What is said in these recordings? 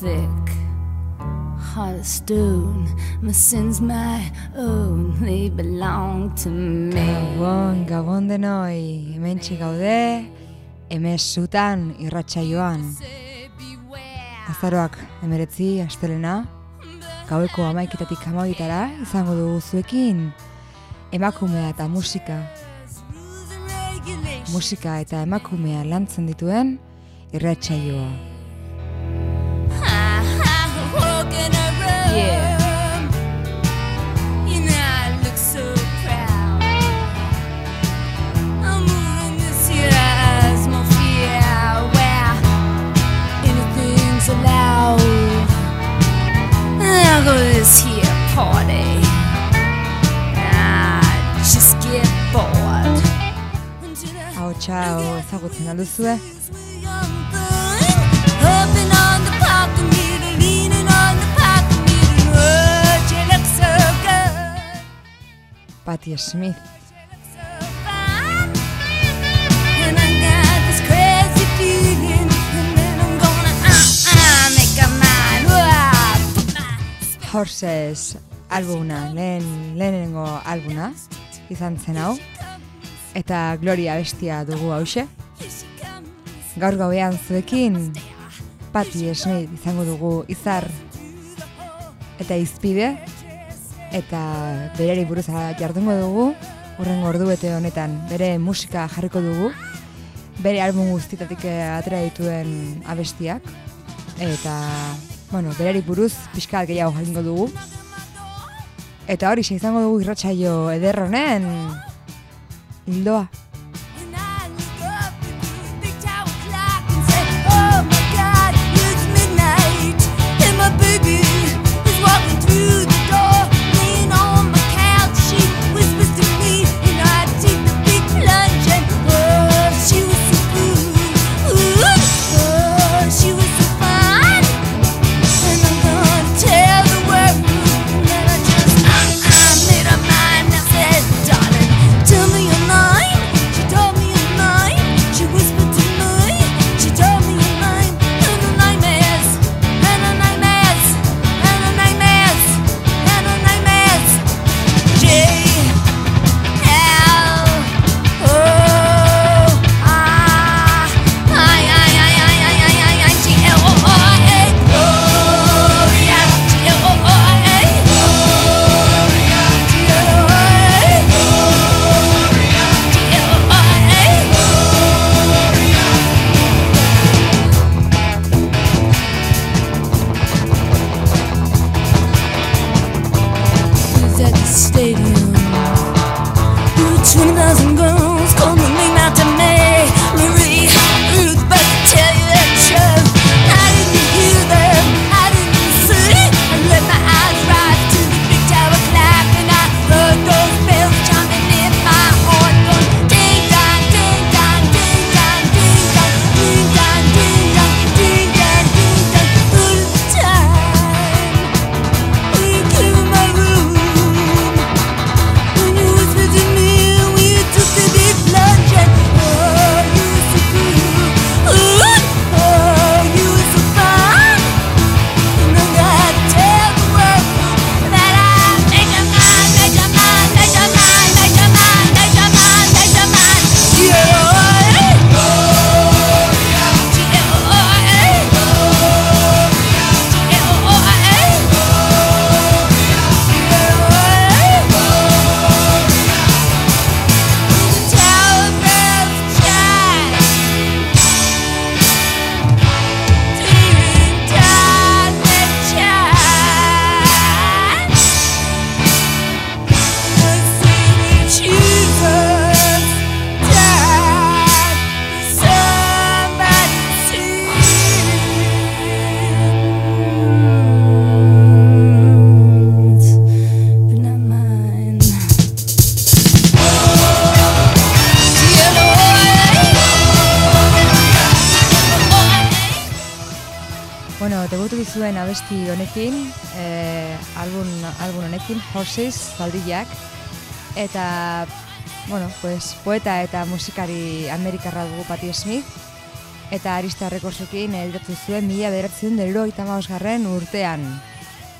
thick. Heart of stone, my sins my own, they belong to me. Gabon, gabon denoi, hemen gaude, hemen zutan irratsaioan. Azaroak emeretzi, astelena, gaueko amaiketatik amabitara izango dugu zuekin, emakumea eta musika. Musika eta emakumea lantzen dituen irratsaioa. party. I just get bored. Hau txau ezagutzen alduzue. Hoping on the park meter, leaning on the park meter. Oh, you look so good. Patti Smith. Horses albuna, lehen, lehenengo albuna izan zen hau. Eta Gloria bestia dugu hause. Gaur gauean zuekin Patti Smith izango dugu izar eta izpide eta berari buruz jardungo dugu urrengo bete honetan bere musika jarriko dugu bere album guztitatik atera dituen abestiak eta bueno, berari buruz pixka gehiago jaingo dugu. Eta hori, izango dugu irratsaio ederronen. Ildoa. Ildoa. Horses zaldiak eta bueno, pues, poeta eta musikari amerikarra dugu Patti Smith eta Arista Rekorsukin eldertu zuen mila beratzen dero garren urtean.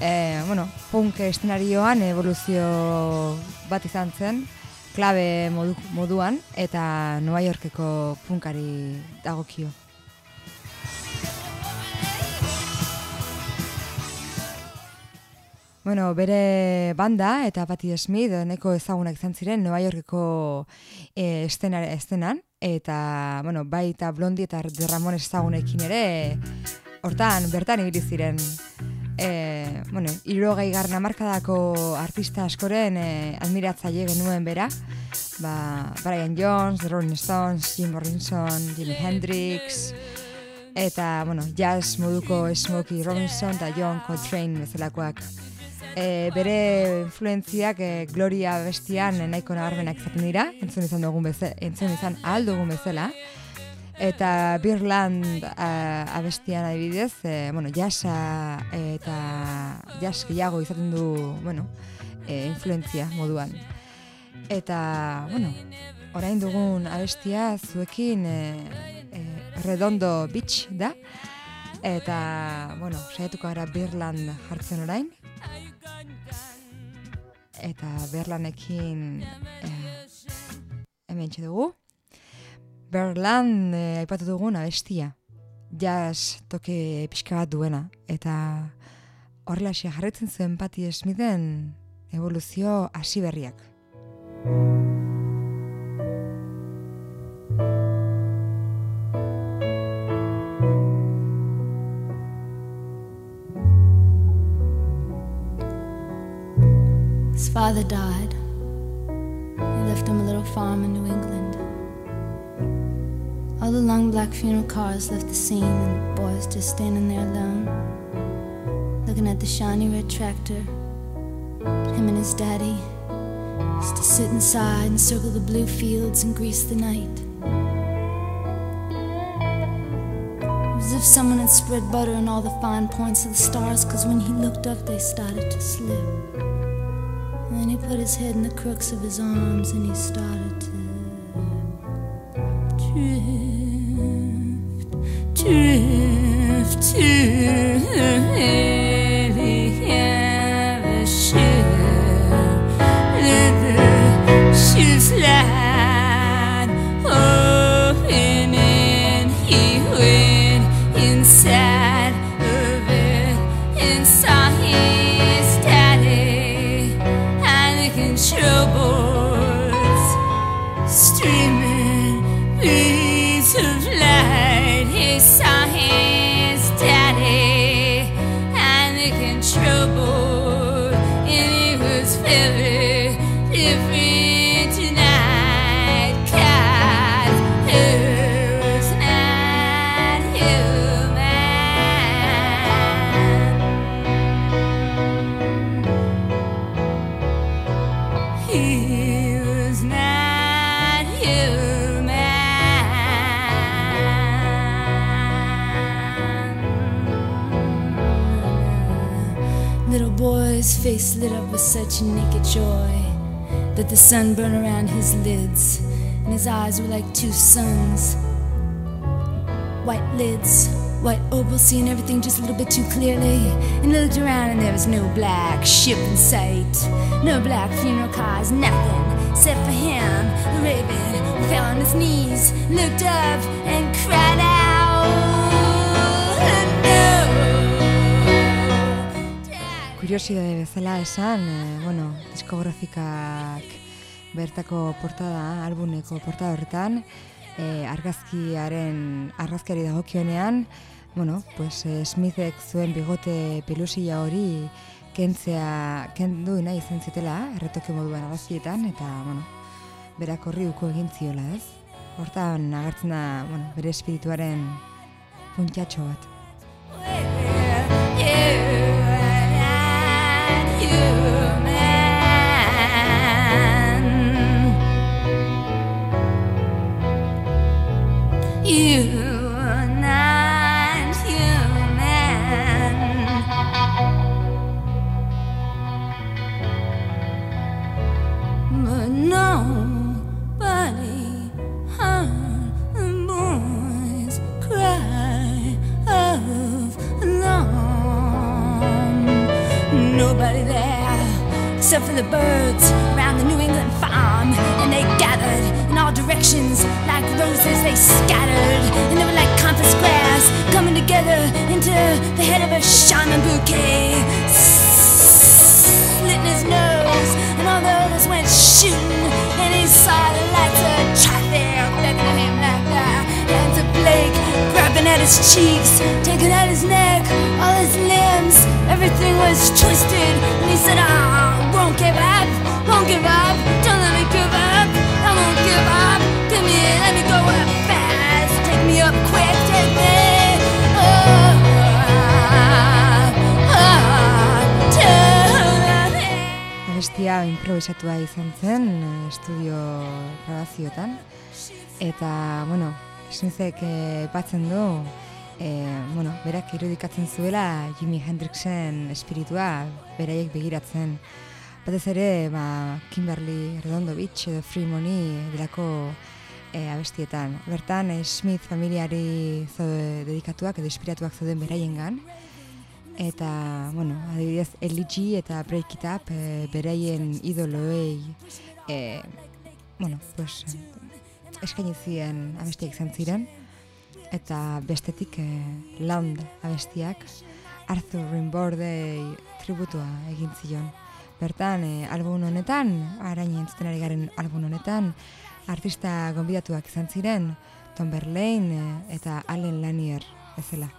E, bueno, punk estenarioan evoluzio bat izan zen, klabe modu, moduan eta Nueva Yorkeko punkari dagokio. Bueno, bere banda eta Patti Smith neko ezagunak izan ziren Nueva Yorkeko e, estenan, eta, bueno, bai eta blondi eta Ramon ezagunekin ere, hortan, bertan ibili ziren. E, bueno, iro garna markadako artista askoren e, admiratzaile genuen bera, ba, Brian Jones, The Rolling Stones, Jim Morrison, Jimi Hendrix, eta, bueno, jazz moduko Smokey Robinson eta John Coltrane bezalakoak e, bere influentziak e, Gloria bestian nahiko nabarmenak izaten dira, entzun izan dugun bezala, entzun izan ahal dugun bezala. Eta Birland abestian adibidez, e, bueno, jasa eta jas gehiago izaten du, bueno, e, influentzia moduan. Eta, bueno, orain dugun abestia zuekin e, e, Redondo Beach da. Eta, bueno, saietuko gara Birland jartzen orain eta berlanekin eh, hemen dugu. Berlan eh, aipatu dugun abestia. Jazz toke pixka bat duena. Eta horrela jarretzen zuen pati esmiden evoluzio hasi berriak. Farm in New England. All the long black funeral cars left the scene, and the boys just standing there alone, looking at the shiny red tractor. Him and his daddy used to sit inside and circle the blue fields and grease the night. It was as if someone had spread butter on all the fine points of the stars, because when he looked up, they started to slip. Put his head in the crooks of his arms and he started to drift, drift, drift. face lit up with such naked joy that the sun burned around his lids, and his eyes were like two suns. White lids, white opal, seeing everything just a little bit too clearly. And he looked around, and there was no black ship in sight, no black funeral cars, nothing except for him, the raven, fell on his knees, looked up, and cried out. Kuriosidade bezala esan, e, bueno, diskografikak bertako portada, albuneko portada horretan, e, argazkiaren, argazkiari dagokionean, bueno, pues, e, Smithek zuen bigote pelusilla hori kentzea, kendu nahi izan zitela, erretoke moduan argazkietan, eta, bueno, berak horri uko egin ziola, ez? Hortan agertzen da, bueno, bere espirituaren puntxatxo bat. human. You. Except for the birds around the New England farm. And they gathered in all directions like roses, they scattered. And they were like compass grass coming together into the head of a shaman bouquet. Slitting his nose, and all the others went shooting. And he saw the lights of traffic beckoning him like that. Hands of Blake grabbing at his cheeks, taking at his neck, all his limbs. Everything was twisted. And he said, I won't give up, won't give up. Don't let me give up. I won't give up. Give me, let me go up fast. Take me up quick, take me. Oh, oh, end. Abestia improvisatua izan zen eh, estudio grabazioetan. Eta, bueno, Smithek eh, batzen du, eh, bueno, berak irudikatzen zuela Jimi Hendrixen espiritua beraiek begiratzen. Batez ere, ba, Kimberly Redondo Beach edo Free Money delako eh, abestietan. Bertan, eh, Smith familiari zaude dedikatuak edo inspiratuak zauden beraiengan. Eta, bueno, adibidez, Eligi eta Break It Up e, beraien idoloei, e, bueno, pues, eskaini ziren abestiak izan ziren. Eta bestetik e, Land abestiak Arthur Rimbaudei tributua egin zion. Bertan, e, album honetan, arain entzuten ari garen album honetan, artista gonbidatuak izan ziren, Tom Verlaine e, eta Allen Lanier bezala.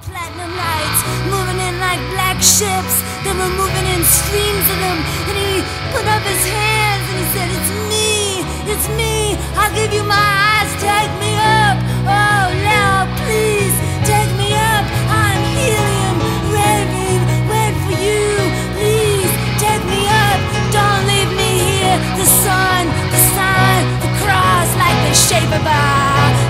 Platinum lights moving in like black ships. They were moving in streams of them. And he put up his hands and he said, It's me, it's me. I'll give you my eyes, take me up. Oh, now please take me up. I'm helium, raving, wait for you. Please take me up. Don't leave me here. The sun, the shape of a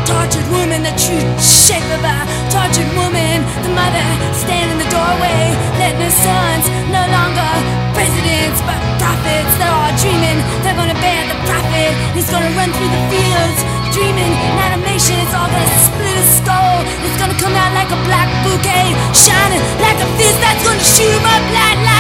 tortured woman, the true shape of a tortured woman. The mother stand in the doorway, letting her sons no longer presidents but prophets. They're all dreaming they're gonna bear the prophet. He's gonna run through the fields, dreaming in animation. It's all gonna split his skull. It's gonna come out like a black bouquet, shining like a fist that's gonna shoot him up like like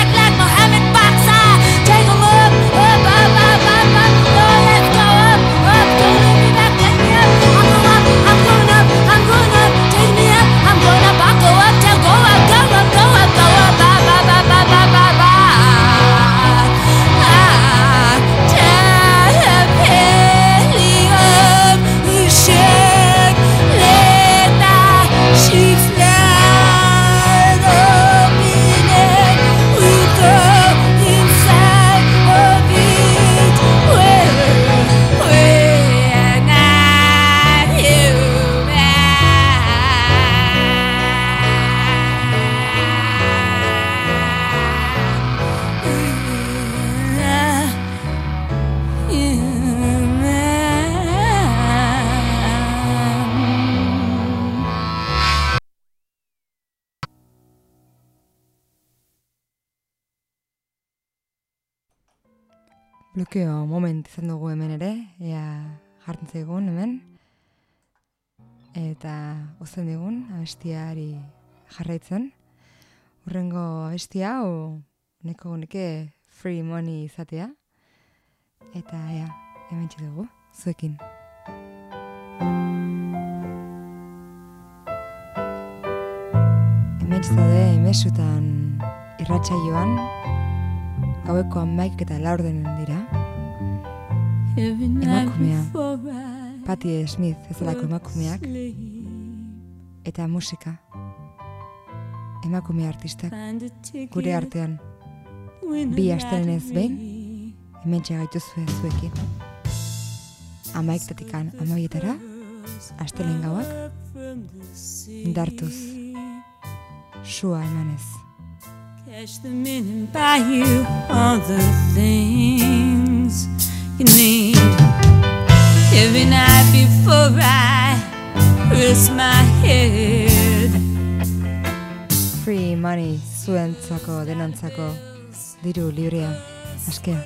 Blokeo moment izan dugu hemen ere, ea jartzen zaigun hemen. Eta ozen digun, abestiari jarraitzen. Urrengo abestia hau neko neke free money izatea. Eta ea, hemen dugu, zuekin. Hemen zaude emesutan irratsaioan gaueko amaik eta laurdenen dira. Every night Emakumea. before I Patti Smith ezalako emakumeak sleep, eta musika. Emakume artistak find a ticket, gure artean bi the astelenez lottery. behin hemen gaituzue zuekin. Amaiketatik amaietara, astelen gauak, the indartuz, sua emanez. Cash them in and buy you all the things you need. Every night before I rest my head, Free money zuentzako denontzako diru librea, askea.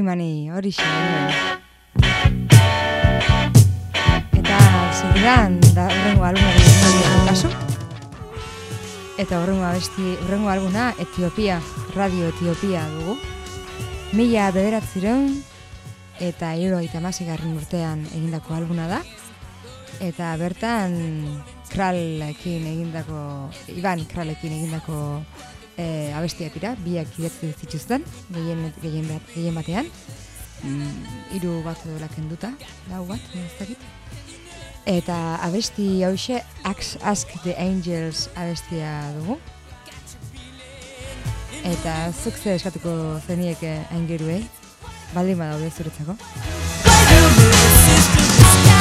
money hori Eta segidan, da horrengo albuna kasu. Eta horrengo abesti, horrengo albuna Etiopia, Radio Etiopia dugu. Mila bederatzireun eta hilo garren urtean egindako albuna da. Eta bertan Kralekin egindako, Ivan Kralekin egindako e, abestiak dira, biak idatzen zituzten, gehien, gehien, bat, gehien batean, mm, iru bat dola kenduta, lau bat, nire Eta abesti hause, Ask, Ask the Angels abestia dugu. Eta zuk ze eskatuko zeniek aingeruei, baldin badaude zuretzako.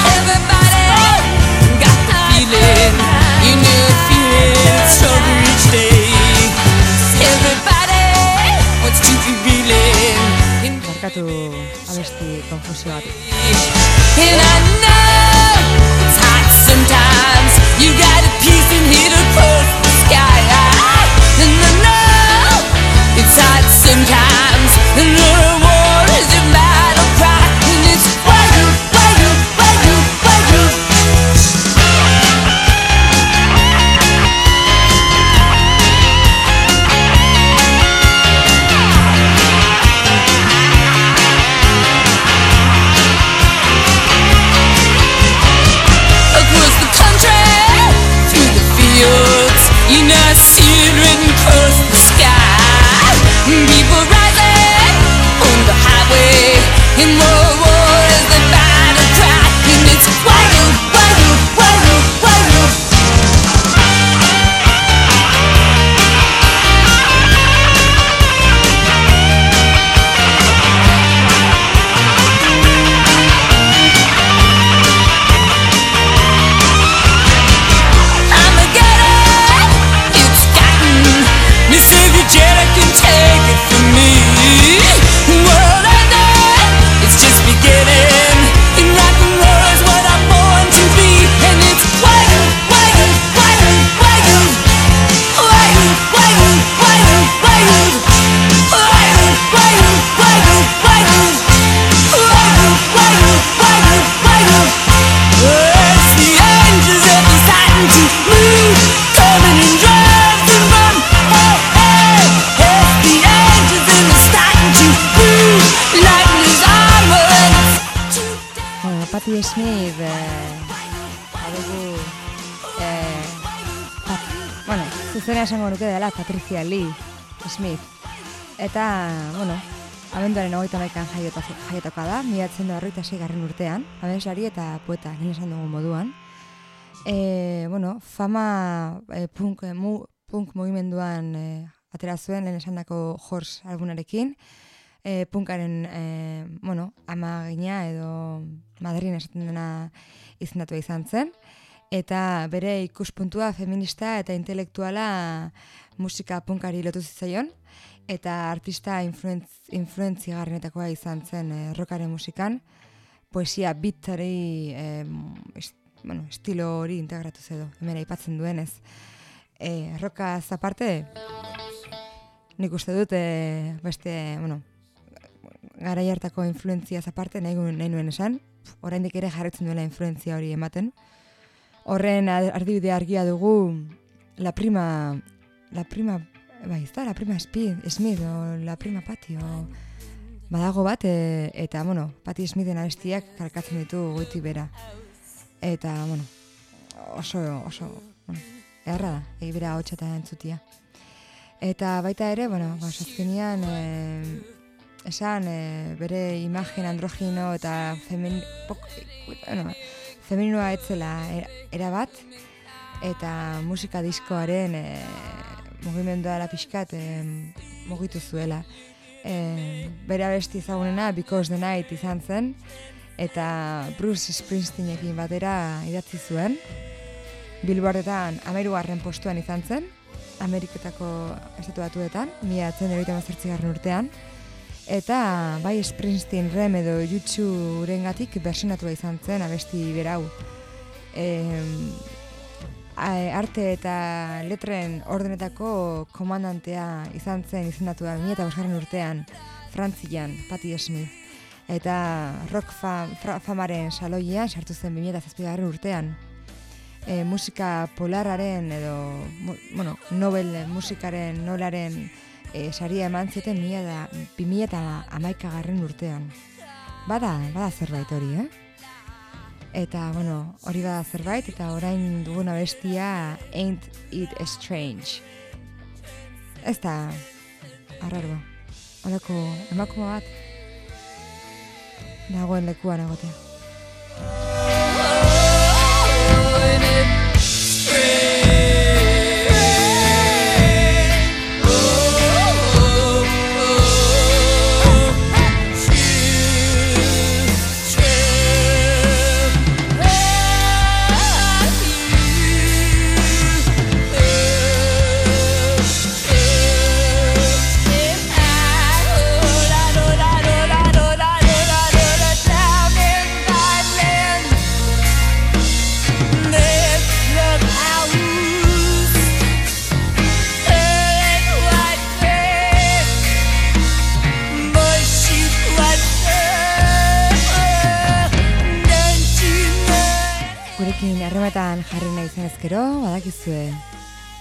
Everybody got the feeling, you know feeling, so rich day. Barkatu abesti konfusio bat. And I know it's hot sometimes You got a piece in here to the sky. And I know it's hot sometimes And the is in my Lee Smith. Eta, bueno, abenduaren hogeita maikan jaiotaka da, miatzen da horreita garren urtean, abenslari eta poeta, lehen esan dugu moduan. E, bueno, fama e, punk, mu, punk mugimenduan e, atera zuen lehen esan dako Horse albunarekin, e, punkaren, e, bueno, ama gina edo Madrin esaten dena izendatu izan zen, eta bere ikuspuntua feminista eta intelektuala musika punkari lotu zitzaion, eta artista influentz, influentzigarrenetakoa izan zen e, rockaren musikan, poesia bitari e, bueno, estilo hori integratu zedo, hemen aipatzen duenez. E, roka zaparte, nik uste dut, e, beste, bueno, gara hartako influenzia zaparte, nahi, nahi nuen esan, oraindik ere jarretzen duela influenzia hori ematen. Horren ardibide argia dugu, la prima, la prima, bai, ez da, la prima Speed, Smith, o la prima Patti, o, badago bat, e, eta, bueno, Patti Smithen abestiak karkatzen ditu goiti bera. Eta, bueno, oso, oso, bueno, erra da, egibera hotxa eta entzutia. Eta baita ere, bueno, ba, sazkenian, e, esan e, bere imagen androgino eta femin, pok, bueno, feminua etzela erabat eta musika diskoaren e, mugimendua la pixkat e, mugitu zuela. E, bere abesti ezagunena Because the Night izan zen eta Bruce Springsteenekin batera idatzi zuen. Billboardetan amairugarren postuan izan zen, Ameriketako estatu batuetan, mila atzen urtean, Eta bai Springsteen rem edo jutsu urengatik bersinatu izan zen abesti berau. E, arte eta letren ordenetako komandantea izan zen izendatu da eta bosgarren urtean Frantzian, Patti Smith. Eta rock famaren saloian sartu zen 2008 urtean. E, musika polararen edo, bueno, nobel musikaren nolaren e, saria eman zuten mila da, bimila eta amaika garren urtean. Bada, bada zerbait hori, eh? Eta, bueno, hori bada zerbait, eta orain duguna bestia Ain't It Strange. Ez da, arraro, horako emakume bat, dagoen lekuan egotea.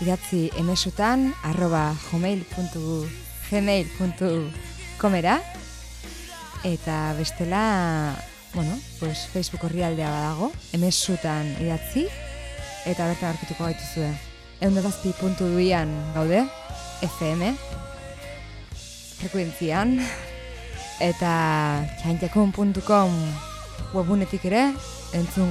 Idatzi emesutan, arroba gmail.comera, eta bestela, bueno, pues Facebook horri aldea badago, emesutan idatzi, eta bertan aurkituko gaituzue. Egun dazpi puntu duian gaude, FM, frekuentzian, eta txantekun.com webunetik ere, entzun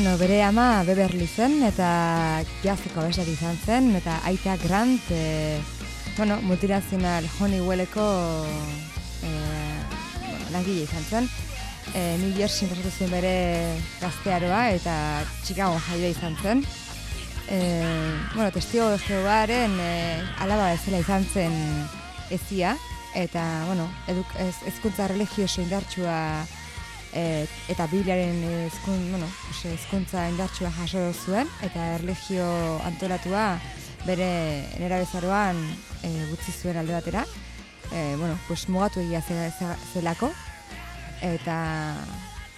Bueno, bere ama Beverly zen eta jazeko abeslari izan zen eta aita Grant e, bueno, multinazional Honeywelleko e, langile izan zen. E, New Jersey pasatu zuen bere gaztearoa eta Chicago jaioa izan zen. E, bueno, testigo Jehovaren e, alaba ezela izan zen ezia, eta, bueno, eduk, ez, ezkuntza religioso indartsua e, eta Bibliaren ezkun, bueno, ezkuntza indartsua jaso zuen, eta erlegio antolatua bere nera bezaroan e, gutzi zuen alde batera. E, bueno, pues, mugatu egia zelako, eta,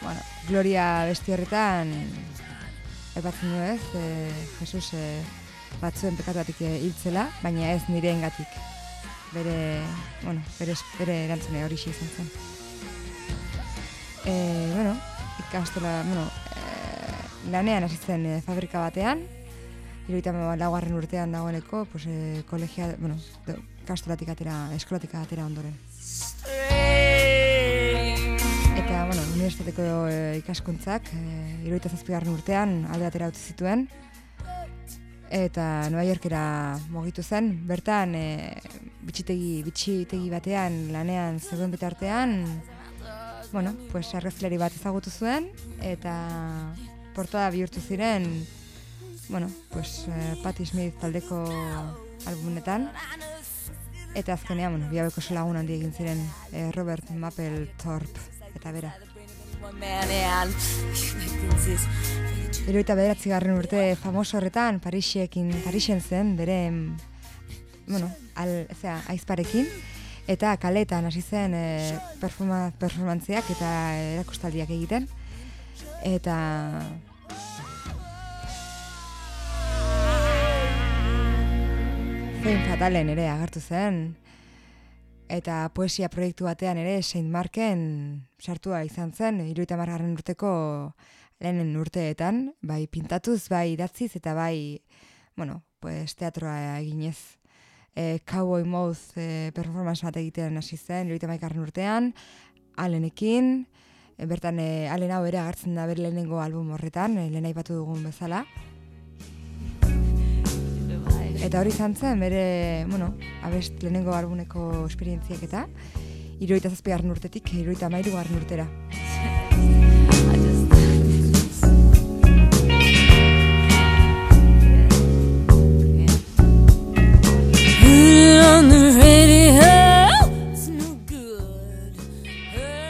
bueno, Gloria besti horretan, ebatzen du ez, e, Jesus e, batzuen pekatuatik hiltzela, baina ez nire engatik bere, bueno, bere, bere erantzune hori izan zen. E, bueno, ikastola, bueno, e, lanean hasi zen e, fabrika batean, iruita laugarren urtean dagoeneko, pues, e, kolegia, bueno, ikastolatik atera, eskolatik atera ondoren. Eta, bueno, universitateko e, ikaskuntzak, e, iruita zazpigarren urtean alde atera utzi zituen, eta Nueva Yorkera mogitu zen, bertan e, bitxitegi, bitxitegi batean lanean zegoen bitartean, bueno, pues arrezleri bat ezagutu zuen, eta portada bihurtu ziren, bueno, pues e, Patti Smith taldeko albumenetan, eta azkenean, bueno, biabeko solagun handi egin ziren e, Robert Mapplethorpe, eta bera. Eroita bederatzi garren urte famoso horretan, Parisiekin, Parisien zen, bere, bueno, al, zera, aizparekin, eta kaletan hasi zen e, performa, performantziak eta erakustaldiak egiten. Eta... Zein fatalen ere agertu zen, eta poesia proiektu batean ere Saint Marken sartua izan zen, iruita margarren urteko lehenen urteetan, bai pintatuz, bai idatziz eta bai, bueno, pues teatroa eginez. E, Cowboy Mouth e, performance bat egiten hasi zen, lorita maikarren urtean, alenekin, e, bertan e, alen hau ere agertzen da bere lehenengo album horretan, e, lehen batu dugun bezala. Eta hori izan zen, bere, bueno, abest lehenengo albumeko esperientziak eta, iruita zazpigarren urtetik, iruita mairu urtera.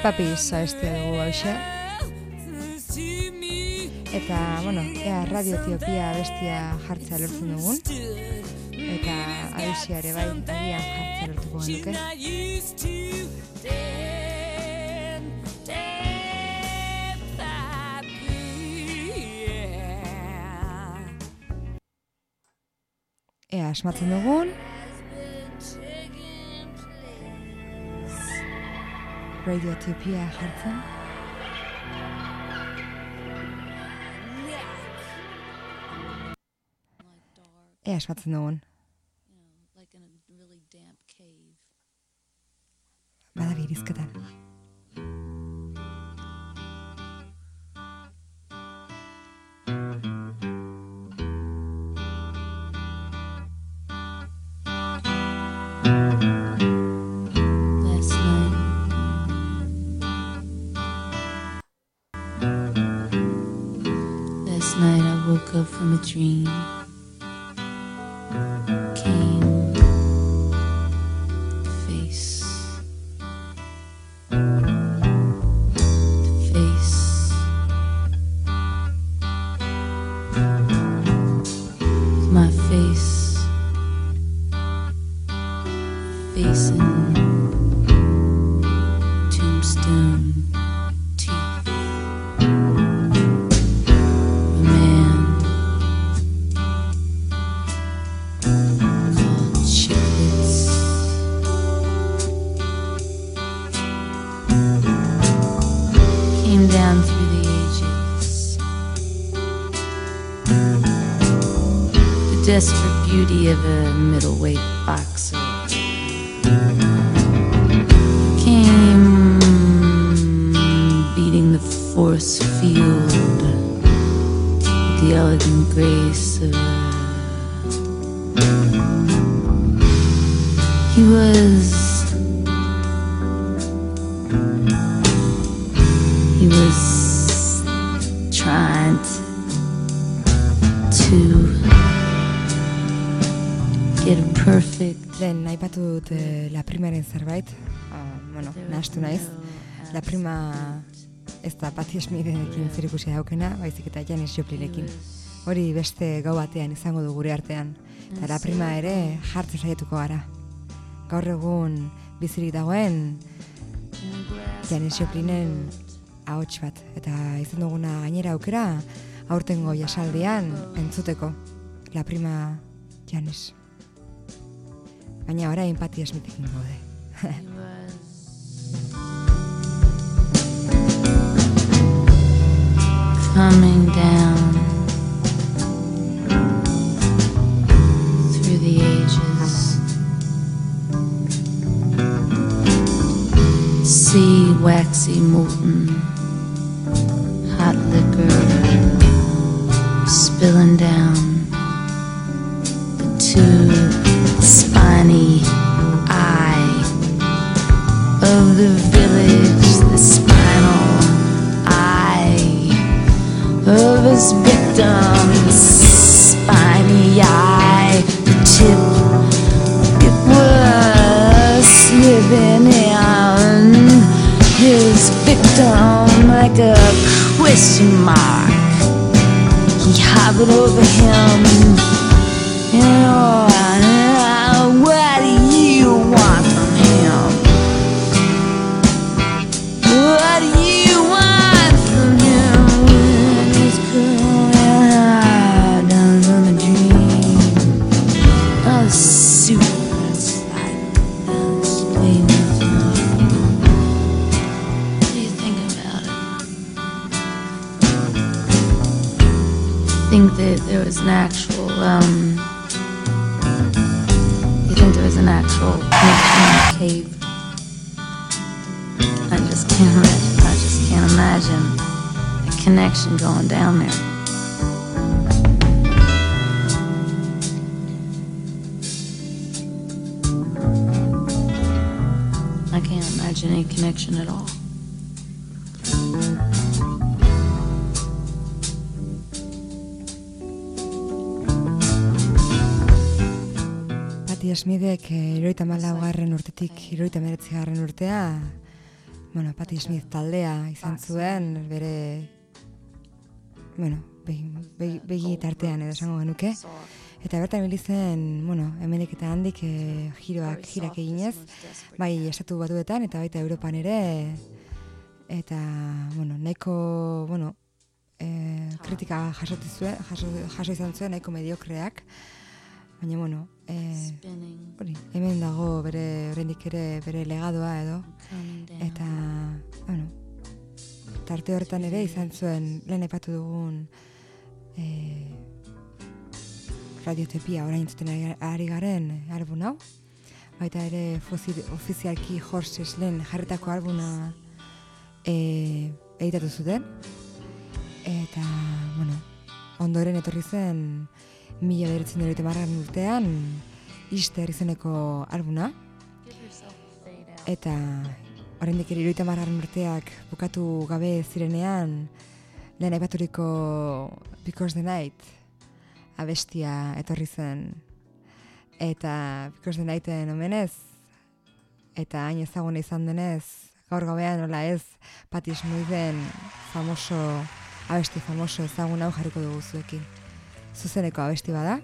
Papi zaizte dugu hausia. Eta, bueno, ea Radio Etiopia bestia jartzea lortzen dugun. Eta abisia ere bai, agian jartzea lortuko genuke. Ea, asmatzen dugun. Radiotopia jartzen. Ea esmatzen dugun. Bada birizketan. Woke up from a dream. Came face. face. My face. Facing tombstone. Desperate beauty of a middleweight boxer. Came beating the force field with the elegant grace of a he was zerbait, ah, bueno, nahastu naiz, la prima ez da Patti Smithekin zer ikusi daukena, baizik eta Janis Joplinekin. Hori beste gau batean izango du gure artean, eta la prima ere jartzen saiatuko gara. Gaur egun bizirik dagoen Janis Joplinen ahots bat, eta izan duguna gainera aukera aurtengo jasaldian entzuteko la prima Janis. Baina orain Patti Smithekin gaude. coming down through the ages. See waxy molten hot liquor spilling down the tube spiny the village, the spinal eye of his victim's Smithek iroita malaugarren urtetik iroita meretzigarren urtea, bueno, Patti Smith taldea izan zuen, bere, bueno, begi, begi, begi tartean edo esango genuke. Eta bertan ibili zen, bueno, hemenik eta handik e, giroak, girak eginez, bai estatu batuetan eta baita Europan ere, eta, bueno, nahiko, bueno, e, kritika zuen, jaso, jaso izan zuen nahiko mediokreak, baina, bueno, e, hori, hemen dago bere, oraindik ere bere legadoa edo, eta, bueno, tarte horretan ere izan zuen lehen aipatu dugun e, radiotepia orain zuten ari- garen album hau. Baita ere fozi- ofizialki Horse lehen jarritako albuna e, editatu zuten. Eta, bueno, ondoren etorri zen mila bederetzen dut urtean Ister izeneko albuna. Eta oraindik ere iruita urteak bukatu gabe zirenean lehen aipaturiko Because the Night abestia etorri zen eta Because the Nighten omenez eta hain ezaguna izan denez gaur gauean nola ez Patti Smithen famoso abesti famoso ezagun hau jarriko dugu zuekin zuzeneko abesti bada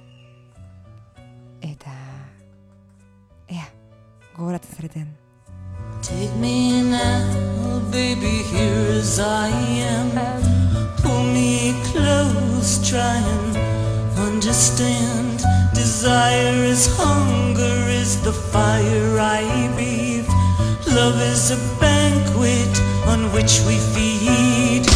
eta ea gogoratzen zareten Take me now, baby, here as I am. Pull me close, try and understand. Desire is hunger, is the fire I breathe. Love is a banquet on which we feed.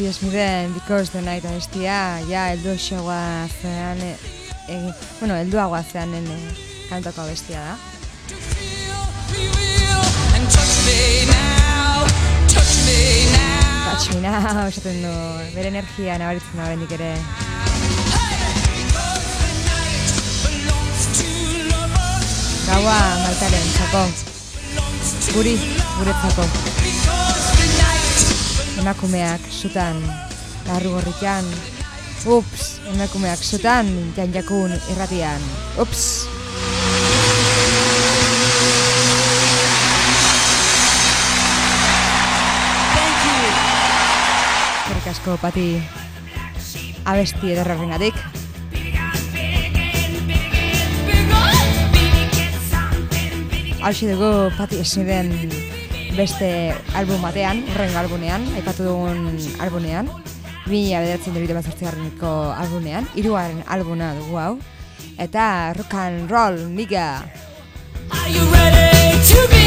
Dugu Pati Esmiden Because the Night abestia Ja, eldu xoa zean e, egin, Bueno, elduagoa zean e, kantako abestia da. Touch me now, esaten du Bere energia nabaritzen da bendik ere. Gaua maltaren txako. Guri, guretzako. the night Emakumeak sutan Larru gorrikan Ups, emakumeak sutan Jan jakun irratian. Ups. Thank you. Asko pati. Abesti ederrarrengatik. Hauxe dugu pati esiden beste album batean, urrengo albunean, aipatu dugun albunean, mila bederatzen dut mazortzigarreniko albunean, hirugarren albuna dugu hau, eta rock and roll, niga! Are you ready to be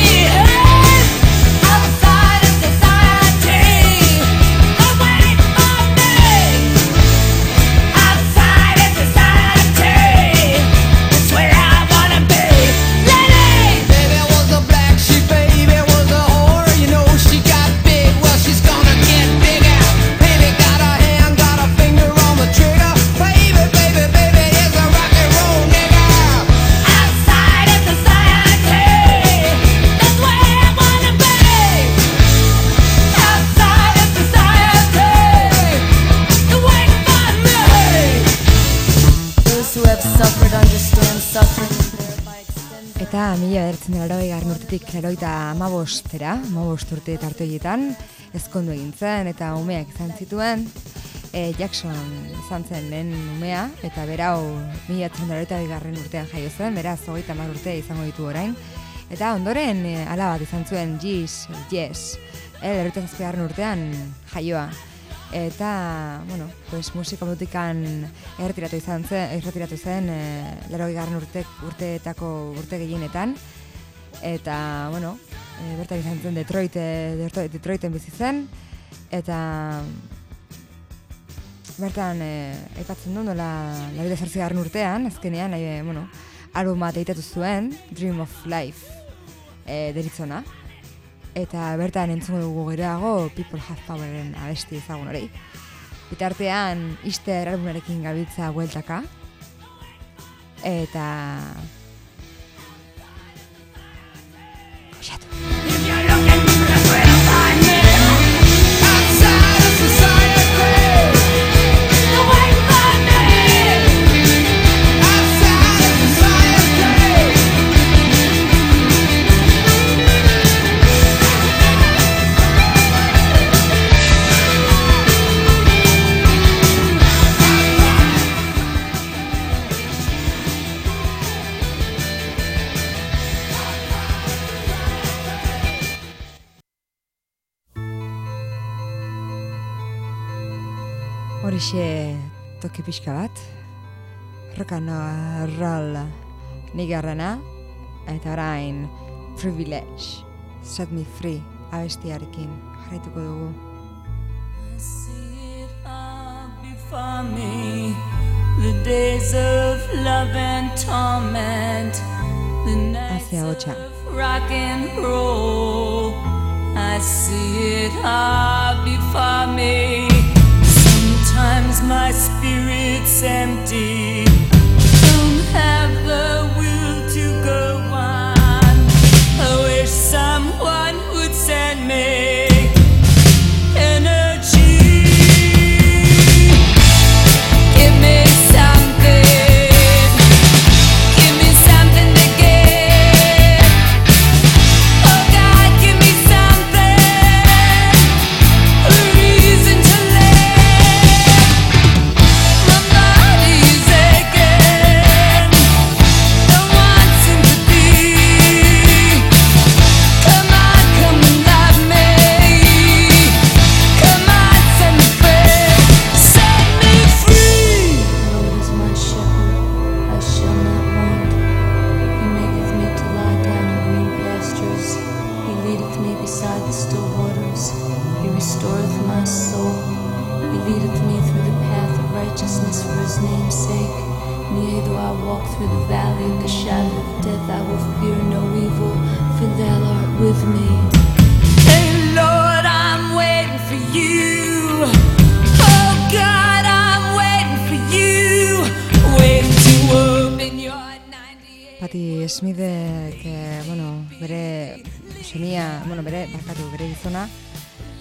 eroita amabostera, amabost urte tarte horietan, ezkondu egin zen eta umeak izan zituen, e, Jackson izan zen lehen umea, eta berau mila bedertzen dela garren urtean jaio zen, beraz hogeita hamar urte izango ditu orain. Eta ondoren e, ala izan zuen Yes, Yes, el eroita zazpigarren urtean jaioa. Eta, bueno, pues musika mutikan erretiratu izan zen, erretiratu zen, e, laro urte, urteetako urte gehienetan. Eta, bueno, e, bertan izan zen Detroit, e, Detroit, Detroiten bizi zen. Eta bertan e, aipatzen du nola labide garren urtean, azkenean, e, bueno, album bat egitatu zuen, Dream of Life, e, deritzona. Eta bertan entzungo dugu geroago People Have Poweren abesti ezagun hori. Bitartean, Easter albumarekin gabiltza bueltaka. Eta... Siadł. Horixe toki pixka bat. Rock and roll nigarrena. Eta orain privilege. Set me free abestiarekin jarraituko dugu. I see before me. The days of love and torment. The nights rock and roll. I see it all before me. Sometimes my spirit's empty. Don't have the will to go on. I wish someone would send me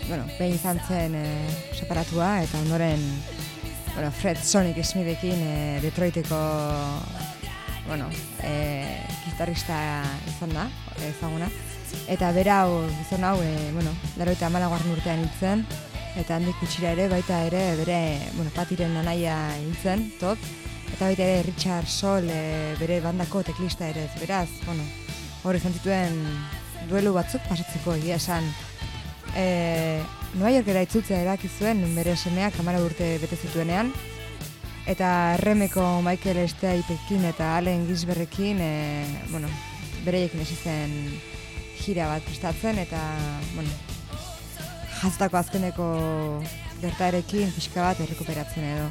bueno, behin izan zen eh, separatua, eta ondoren, bueno, Fred Sonic Smithekin eh, Detroiteko, bueno, eh, gitarrista izan da, ezaguna, eta bera hau, gizon hau, eh, bueno, laro eta amalagarren urtean hiltzen, eta handik gutxira ere, baita ere, bere, bueno, patiren anaia hiltzen, top, eta baita ere Richard Sol e, bere bandako teklista ere, beraz, bueno, hor izan zituen duelu batzuk pasatzeko egia esan. E, Nueva Yorkera itzultzea eraki zuen bere semeak kamara urte bete zituenean, eta erremeko Michael Stipekin eta Allen Gisberrekin, e, bueno, bereiekin hasi zen jira bat prestatzen, eta, bueno, jaztako azkeneko gertaerekin pixka bat errekuperatzen edo.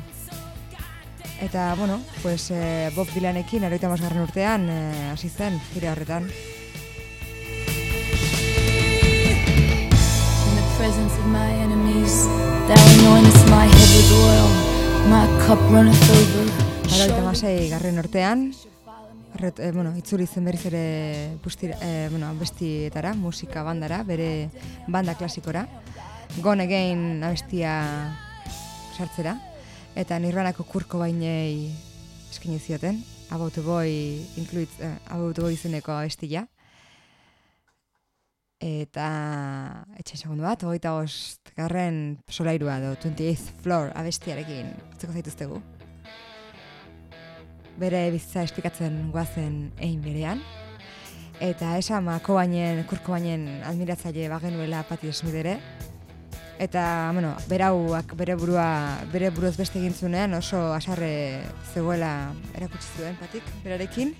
Eta, bueno, pues, eh, Bob Dylanekin eroita masgarren urtean eh, hasi zen gira horretan. Presence of my enemies, thou anointest my head with oil, my cup runneth over. Eroita masei garren urtean, Ret, eh, bueno, itzuli zen berriz ere bustira, eh, bueno, bestietara, musika bandara, bere banda klasikora. Gone Again abestia sartzera. Eta nirranako kurko bainei eskini zioten. About Boy includes, eh, About Boy izeneko abestia. Eta etxe segundu bat, hogeita bost garren solairua do 28th floor abestiarekin. Utzeko zaituztegu. Bere bizitza esplikatzen guazen egin berean. Eta esan ma, kobainen, kurko bainen admiratzaile bagenuela Patti Smith ere. Eta, bueno, berauak bere burua, bere buruaz beste egin zunean oso asarre zegoela erakutsi zuen patik, berarekin.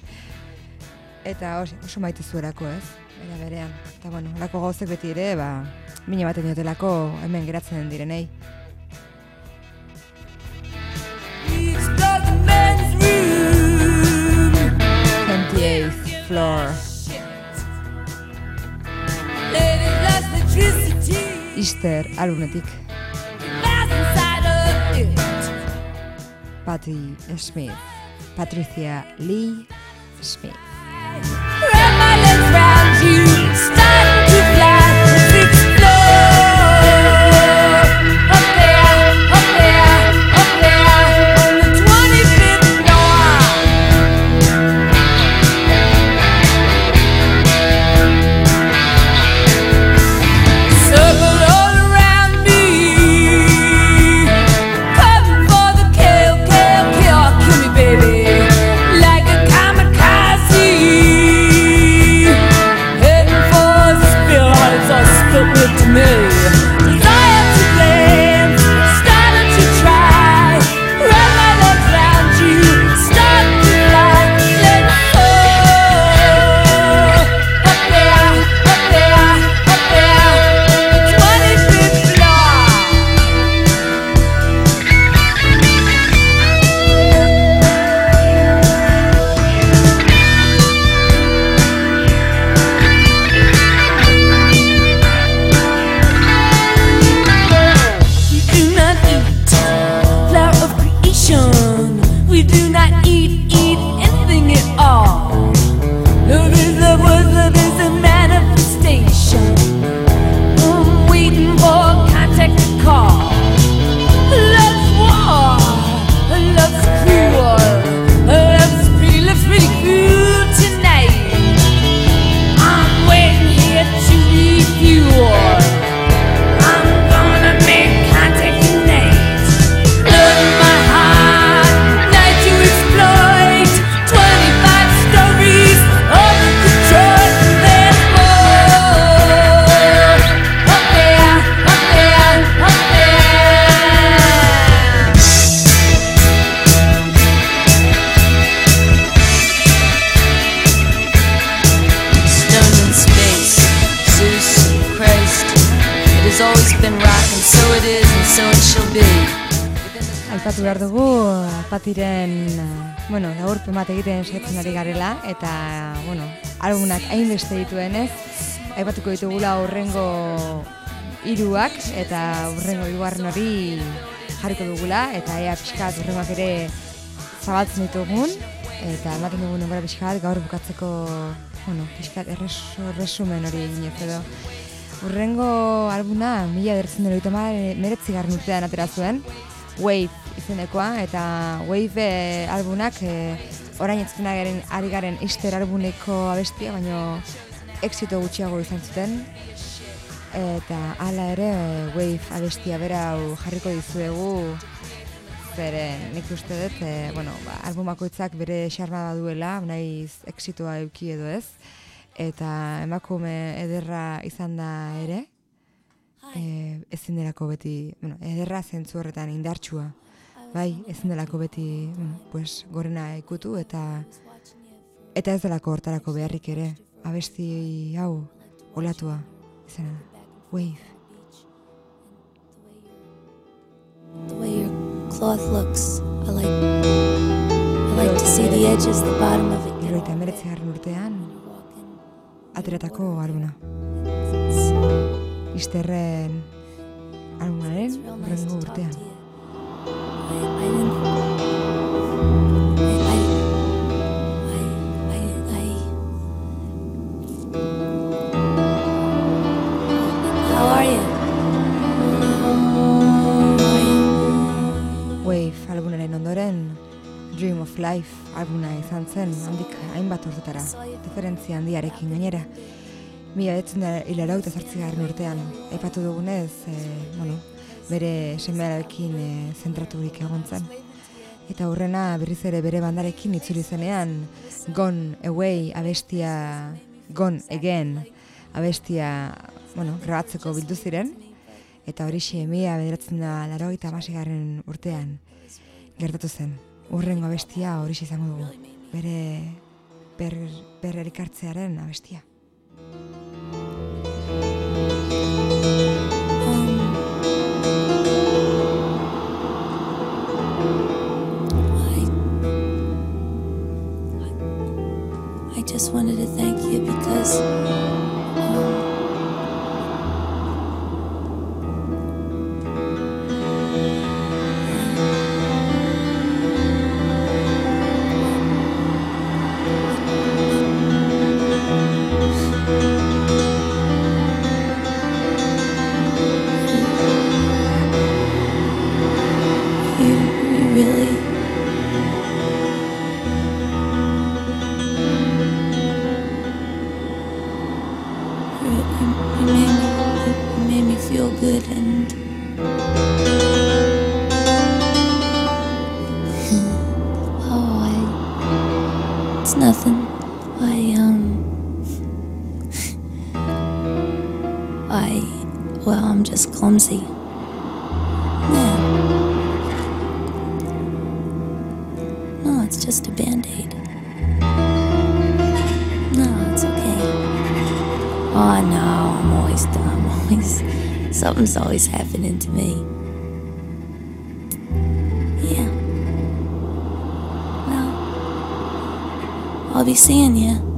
Eta oso maite zuerako ez, bera berean. Eta, bueno, lako gauzek beti ere, ba, mine baten diotelako hemen geratzen direnei. 28th floor. Easter it. Patti Smith. Patricia Lee Smith. Aipatu behar dugu, patiren, bueno, laburpen bat egiten saiatzen ari garela, eta, bueno, albunak hainbeste dituenez, aipatuko ditugula horrengo hiruak eta horrengo hirugarren hori jarriko dugula, eta ea pixkat horrengoak ere zabaltzen ditugun, eta ematen dugun denbora pixkat gaur bukatzeko, bueno, pixkat erresu, resumen hori eginez edo. Urrengo albuna, mila dertzen dero itama, meretzi garren urtean atera zuen, Wave izenekoa, eta Wave eh, albunak eh, orain etzuten garen, ari garen ister albuneko abestia, baino exito gutxiago izan zuten. Eta hala ere, eh, Wave abestia bera hau jarriko dizuegu, zeren nik uste dut, eh, bueno, ba, album bakoitzak bere xarma baduela, naiz exitoa euki edo ez, eta emakume ederra izan da ere, e, ezin delako beti, bueno, ederra zentzu horretan indartsua, bai, ezin delako beti, bueno, pues, gorena ikutu eta eta ez delako hortarako beharrik ere, abesti hau, olatua, izena, wave. The way your cloth looks, I like. I like to see the edges, the bottom of it. emeretzi garren urtean, ateratako albuna. Isterren to talk urtean. How are you? Wave albunaren ondoren, Dream of Life albuna izan zen, handik hainbat urtetara, diferentzia handiarekin gainera. Mila betzen da hilarau eta zartzigarren urtean, aipatu dugunez, e, bueno, bere semearekin e, zentraturik egon zen. Eta horrena berriz ere bere bandarekin itzuli zenean, Gone Away abestia, Gone Again abestia, bueno, grabatzeko bildu ziren, eta hori mila bederatzen da laro eta garren urtean gertatu zen. Urrengo abestia hori izango dugu. Bere ber, berrerikartzearen abestia. Just wanted to thank you because clumsy. Yeah. No, it's just a band aid. No, it's okay. Oh no, I'm always dumb. Always something's always happening to me. Yeah. Well, I'll be seeing you.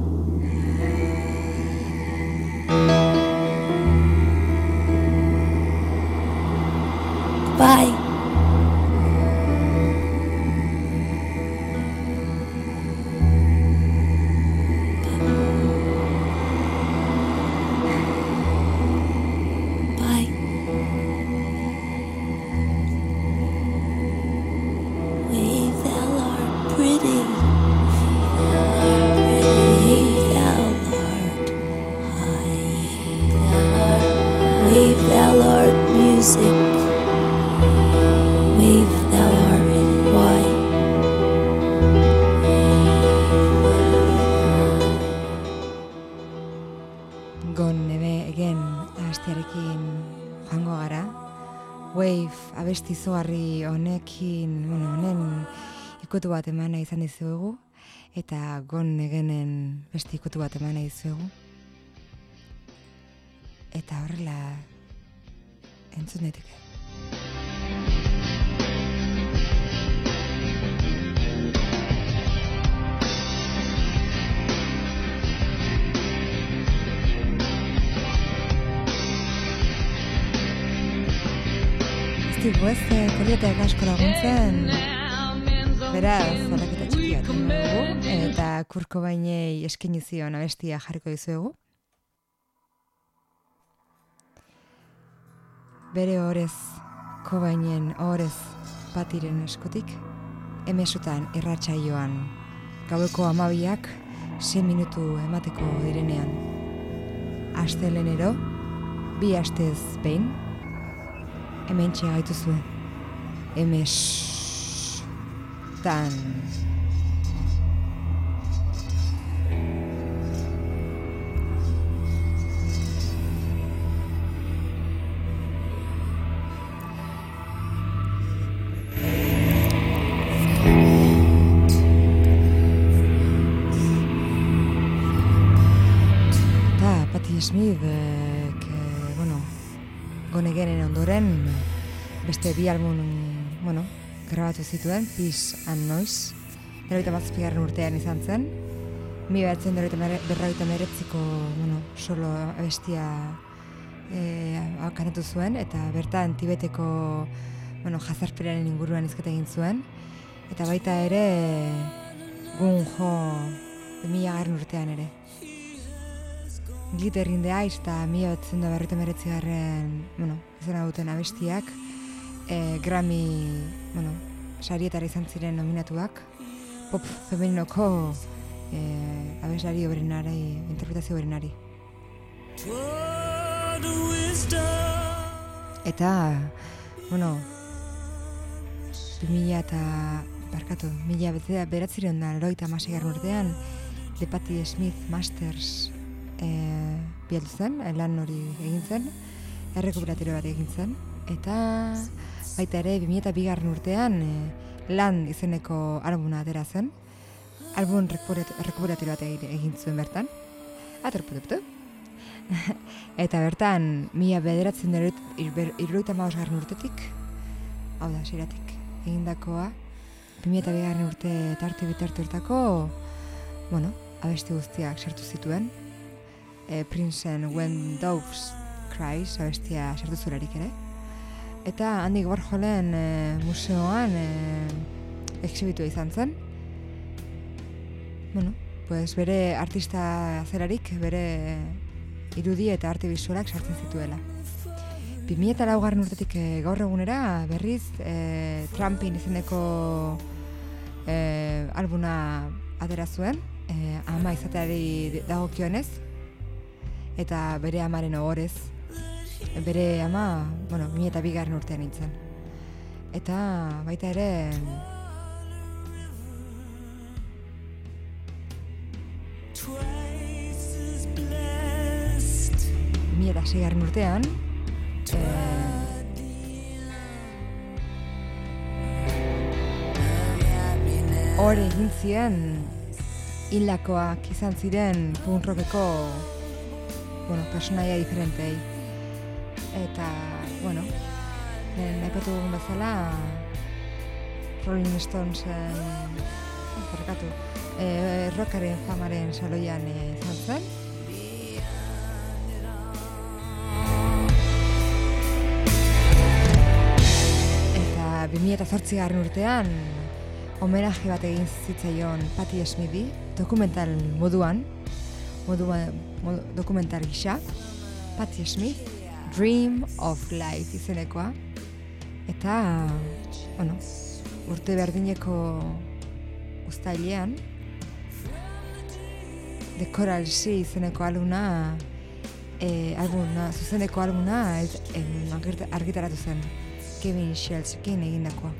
Zoarri honekin, bueno, honen ikutu bat emana izan dizuegu, eta Gone Againen beste ikutu bat emana dizuegu. Eta horrela entzun daiteke. Digu ez, e, kolietek asko laguntzen, beraz, aldaketa txiki bat egin dugu, eta kurko bainei eskini zion abestia jarriko dizuegu. Bere horez, kobainen horez patiren eskutik, emesutan irratsaioan gaueko amabiak 6 minutu emateko direnean. Astelenero, bi astez behin, hemen txea gaitu zuen. Hemes... Tan... Eta Patti Smith, eh, que, bueno, gonegenen ondoren, beste bi album, bueno, grabatu zituen, Peace and Noise, berroita mazpigarren urtean izan zen, mi behatzen berroita meretziko, bueno, solo abestia e, kanatu zuen, eta bertan Tibeteko, bueno, jazarperaren inguruan izketa egin zuen, eta baita ere, gun jo, mila garren urtean ere. Glitter in the Eyes eta mila batzen da berrita meretzi garren, bueno, izena duten abestiak, e, Grammy, bueno, sarietara izan ziren nominatuak, pop femininoko e, abeslari oberenari, interpretazio oberenari. Eta, bueno, 2000 eta, barkatu, mila beratziren da, loita urtean, The Patti Smith Masters e, bialdu zen, e, lan hori egin zen, errekuperatero bat egin zen, eta baita ere 2002 garren urtean e, lan izeneko albuna atera zen, album errekuperatero bat egin, zuen bertan, aterputuputu. eta bertan, mila bederatzen dut irroita maus garren urtetik, hau da, siratik, egindakoa, 2002 garren urte tarte bitarte urtako, bueno, abesti guztiak sartu zituen, e, Princen When Doves Cries abestia sartu zurarik ere. Eta Andy Warholen e, museoan e, exhibitua izan zen. Bueno, pues bere artista zerarik, bere irudi eta arte bisualak sartzen zituela. 2000 laugarren urtetik e, gaur egunera berriz e, Trumpin izeneko e, albuna atera zuen, e, ama izateari dagokionez, eta bere amaren ogorez, bere ama, bueno, mi eta bigarren urtean nintzen. Eta baita ere, mi eta seigarren urtean, eh, hor egin zien hilakoak izan ziren punk rockeko bueno, personaia diferentei. Eta, bueno, lehen aipatu dugun bezala, Rolling Stonesen, zerkatu, e, rockaren famaren saloian e, izan zen. Eta 2008 garren urtean, homenaje bat egin zitzaion Patti Smithi, dokumental moduan, modua, mod, dokumental gisa, Patti Smith, Dream of Life izenekoa, eta, bueno, urte berdineko ustailean, The Coral Sea izeneko albuna, e, albuna, zuzeneko albuna argitaratu zen, Kevin Shieldskin egindakoa.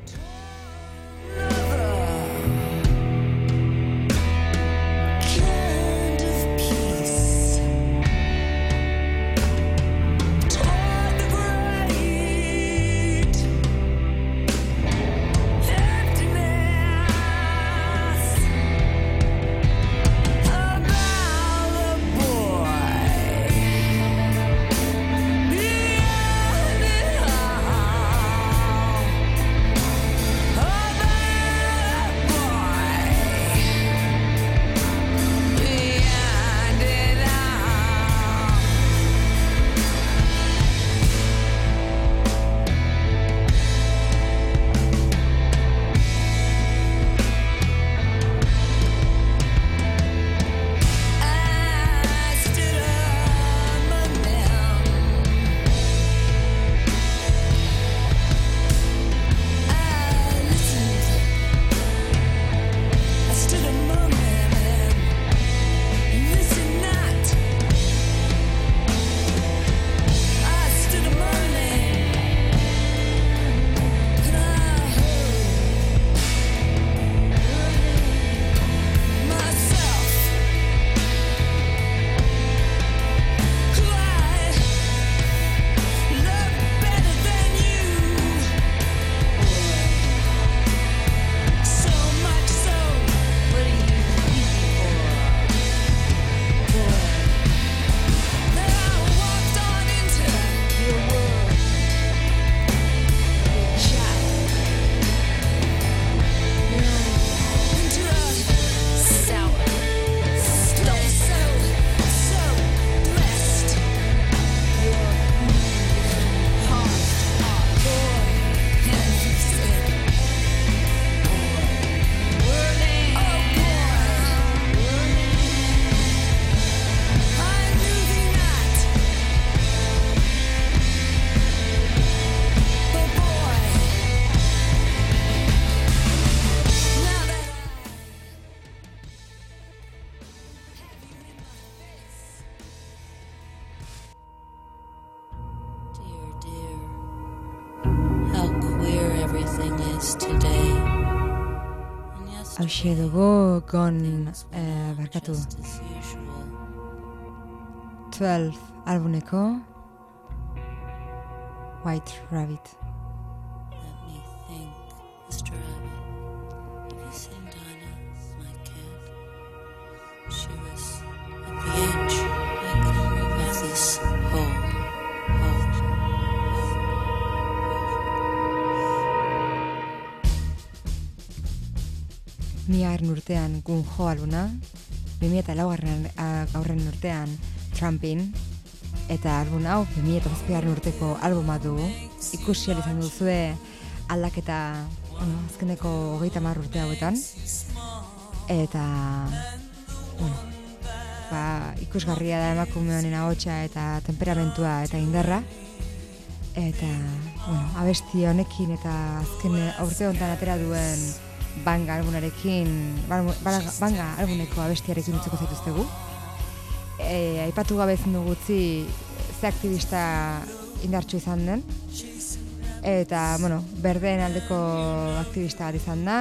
Hauxe dugu gon eh, barkatu 12 albuneko White Rabbit. 2000 urtean Gunjo albuna, 2008 ah, aurren urtean Trumpin, eta album hau 2008 urteko albuma dugu. Ikusi izan duzue aldaketa bueno, azkeneko hogeita mar urte hauetan. Eta, bueno, ba, ikusgarria da emakume honen ahotsa eta temperamentua eta indarra. Eta, bueno, abesti honekin eta azken urte honetan atera duen banga albunarekin, banga, albuneko abestiarekin utzeko zaituztegu. E, aipatu gabe ezin dugu utzi ze aktivista indartsu izan den. Eta, bueno, berdeen aldeko aktivista bat izan da.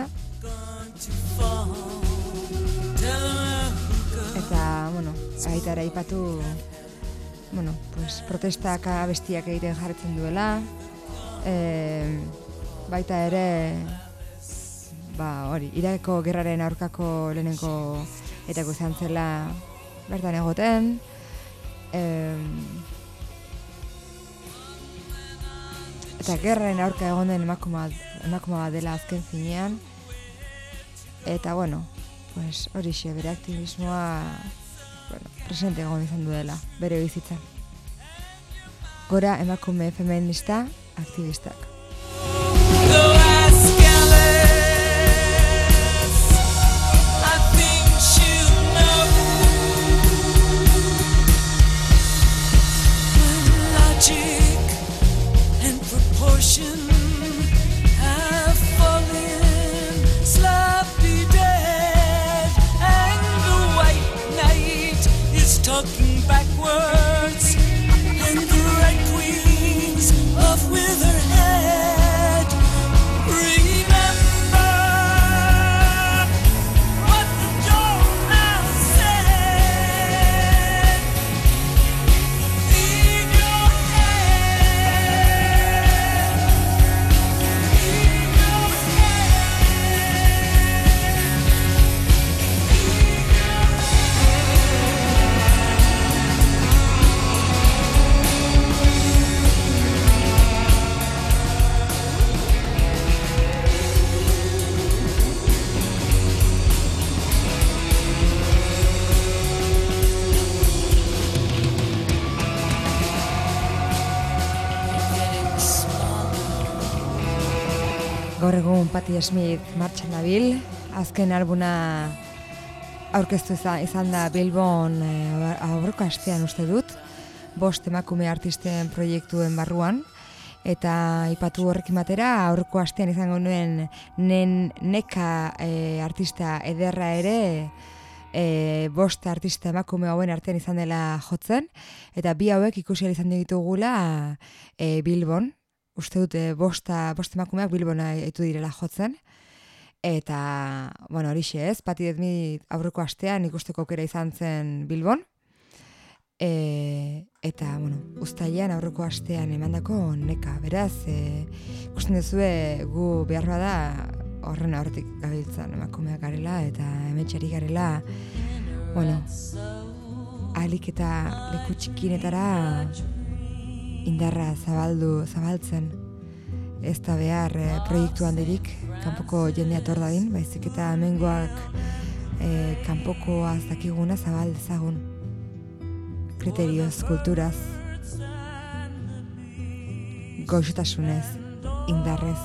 Eta, bueno, aita ere aipatu bueno, pues, protestak abestiak egiten jarretzen duela. E, baita ere, ba, hori, irako gerraren aurkako lehenengo eta izan zela bertan egoten. Em, eta gerraren aurka egon den emakuma, emakuma dela azken finean. Eta, bueno, pues, hori xe, bere aktivismoa bueno, presente egon izan duela, bere bizitzan. Gora emakume feminista aktivistak. Egun Patti Smith martxan dabil, azken albuna aurkeztu izan, da Bilbon e, aurreko astean uste dut, bost emakume artisten proiektuen barruan, eta ipatu horrekin batera aurreko astean izango nuen nen neka e, artista ederra ere e, bost artista emakume hauen artean izan dela jotzen, eta bi hauek ikusi izan ditugula e, Bilbon, uste dute bosta, bost emakumeak Bilbona etu direla jotzen. Eta, bueno, horixe ez, pati edmi aurreko astean ikusteko aukera izan zen Bilbon. E, eta, bueno, ustailean aurreko astean emandako neka, beraz, e, ikusten duzue gu behar bada horren aurretik gabiltzan emakumeak garela eta emetxari garela, bueno, alik eta leku txikinetara indarra zabaldu zabaltzen. Ez da behar e, proiektu handirik kanpoko jendea etor dadin, baizik eta hemengoak e, kanpokoa ez dakiguna zabal dezagun. Kriterioz, kulturaz. Goxotasunez, indarrez.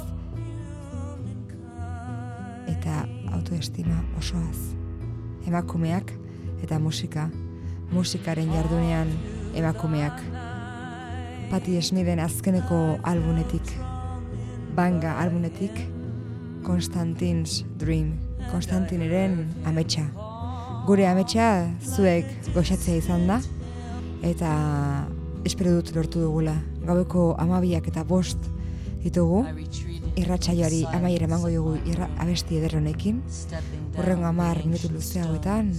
Eta autoestima osoaz. Emakumeak eta musika. Musikaren jardunean emakumeak Patti Smithen azkeneko albunetik, banga albunetik, Konstantin's Dream, Konstantineren ametsa. Gure ametsa zuek goxatzea izan da, eta espero dut lortu dugula. Gaueko amabiak eta bost ditugu, irratsaioari amaiera emango dugu irra, abesti eder honekin. Urrengo amar minutu luze hauetan,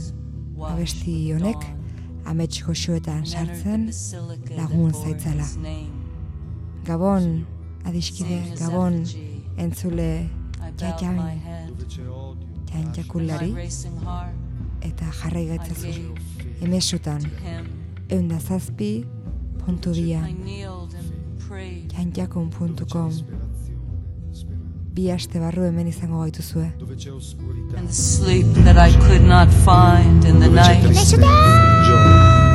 abesti honek amets goxoetan sartzen lagun zaitzala. Gabon, adiskide, Gabon, entzule jaian, jaian jakulari, eta jarrai gaitzazu, emesutan, eunda zazpi, puntu bia, janjakun.com Bi aste barru hemen izango gaituzue. And the sleep that I could not find in the night,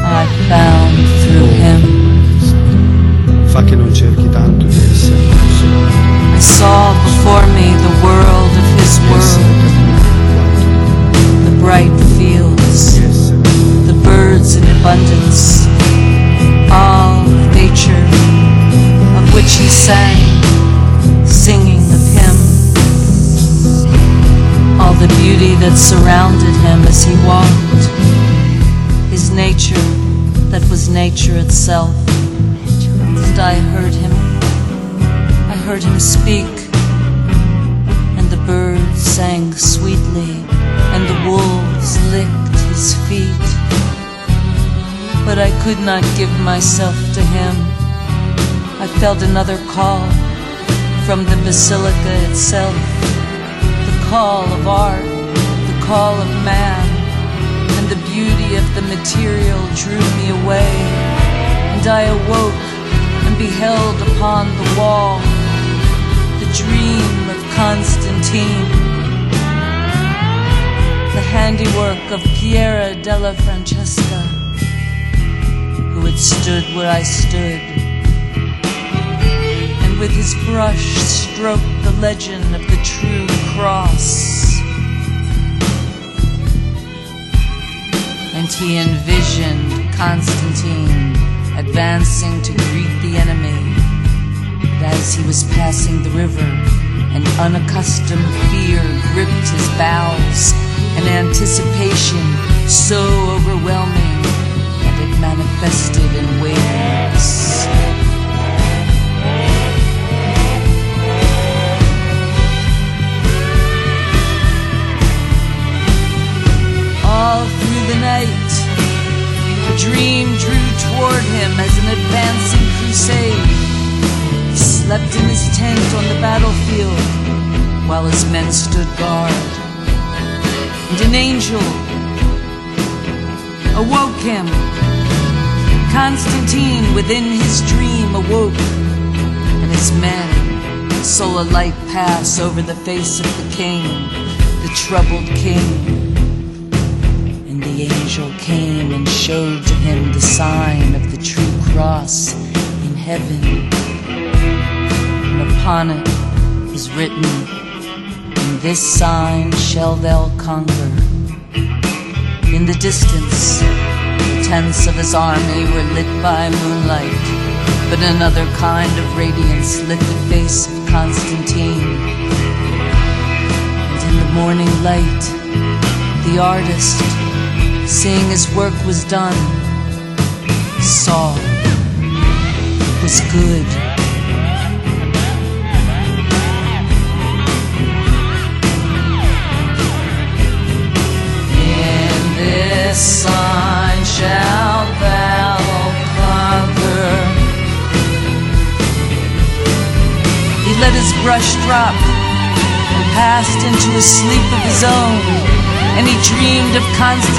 I found through him. Fa che non cerchi tanto di essere I saw before me the world of his di world, the bright fields, the birds in abundance, all nature of which he sang, singing the beauty that surrounded him as he walked, his nature that was nature itself. And I heard him, I heard him speak, and the birds sang sweetly, and the wolves licked his feet but I could not give myself to him. I felt another call from the basilica itself, call of art, the call of man, and the beauty of the material drew me away, and I awoke and beheld upon the wall the dream of Constantine, the handiwork of Piera della Francesca who had stood where I stood, with his brush stroked the legend of the true cross. And he envisioned Constantine advancing to greet the enemy. And as he was passing the river, an unaccustomed fear gripped his bowels, an anticipation so overwhelming that it manifested in waves. All through the night, a dream drew toward him as an advancing crusade. He slept in his tent on the battlefield while his men stood guard. And an angel awoke him. Constantine within his dream awoke, and his men saw a light pass over the face of the king, the troubled king. The angel came and showed to him the sign of the true cross in heaven. And upon it is written, In this sign shall thou conquer. In the distance, the tents of his army were lit by moonlight, but another kind of radiance lit the face of Constantine. And in the morning light, the artist, seeing his work was done, it was good. In this sign shalt thou conquer. He let his brush drop and passed into a sleep of his own, and he dreamed of constant.